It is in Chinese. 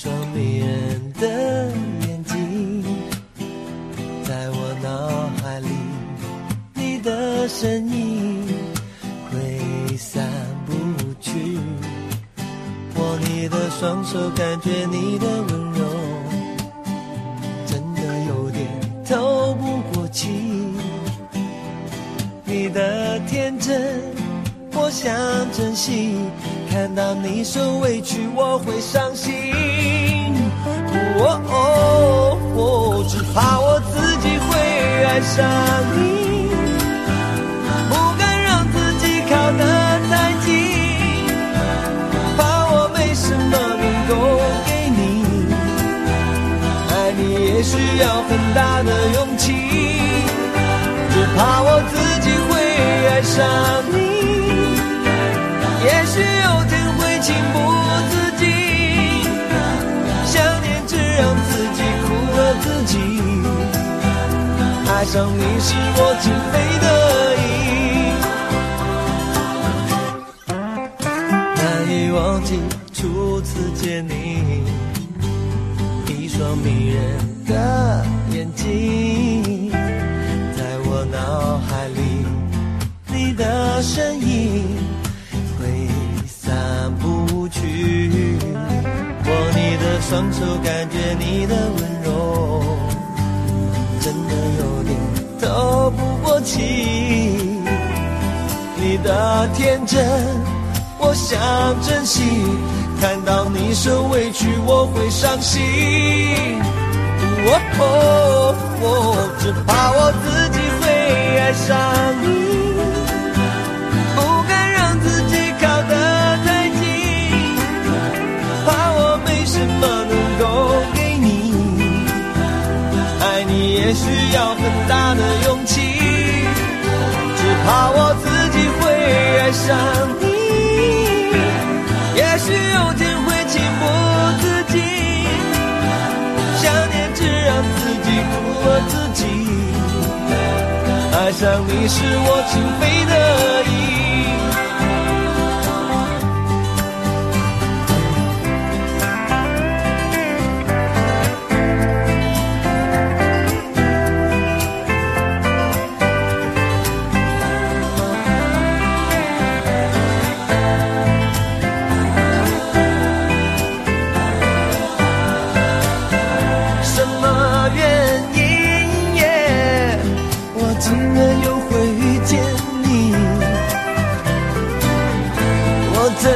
双迷人的眼睛，在我脑海里，你的身影挥散不去。握你的双手，感觉你的温柔，真的有点透不过气。你的天真，我想珍惜。看到你受委屈，我会伤心。哦哦哦，只怕我自己会爱上你，不敢让自己靠得太近，怕我没什么能够给你。爱你也需要很大的勇气，上你是我情非得已，难以忘记初次见你，一双迷人的眼睛，在我脑海里，你的身影。挥散不去，握你的双手，感觉你的温天真，我想珍惜，看到你受委屈，我会伤心。哦哦哦，只怕我自己会爱上你。不敢让自己靠得太近，怕我没什么能够给你。爱你也需要很大的勇上你。也许有天会情不自禁，想念只让自己苦了自己。爱上你是我情非得已。竟然又会遇见你？我真